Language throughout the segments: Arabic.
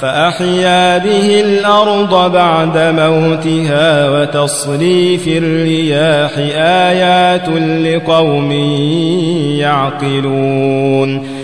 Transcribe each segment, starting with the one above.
فأحيا به الأرض بعد موتها وتصريف الرياح آيات لقوم يعقلون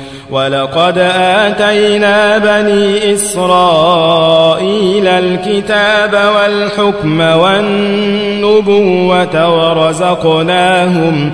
ولقد آتينا بني إسرائيل الكتاب والحكم والنبوة ورزقناهم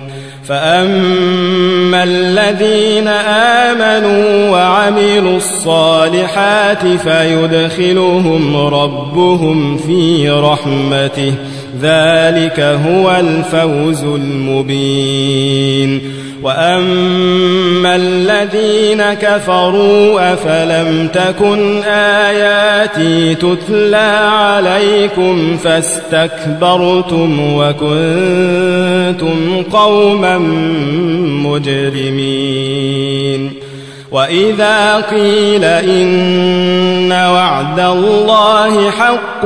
فأما الذين آمنوا وعملوا الصالحات فيدخلهم ربهم في رحمته ذلك هو الفوز المبين. وأما الذين كفروا أفلم تكن آياتي تتلى عليكم فاستكبرتم وكنتم قوما مجرمين. وإذا قيل إن وعد الله حق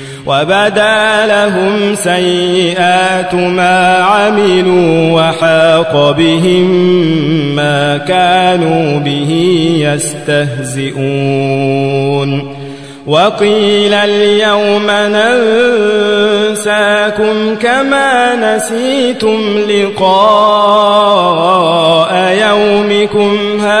وبدا لهم سيئات ما عملوا وحاق بهم ما كانوا به يستهزئون. وقيل اليوم ننساكم كما نسيتم لقاء يومكم هذا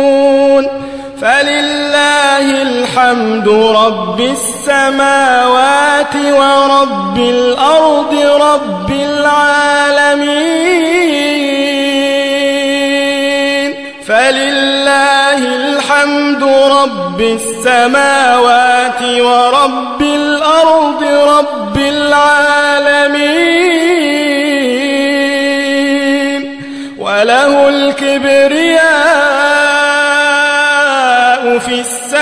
فلله الحمد رب السماوات ورب الأرض رب العالمين فلله الحمد رب السماوات ورب الأرض رب العالمين وله الكبرياء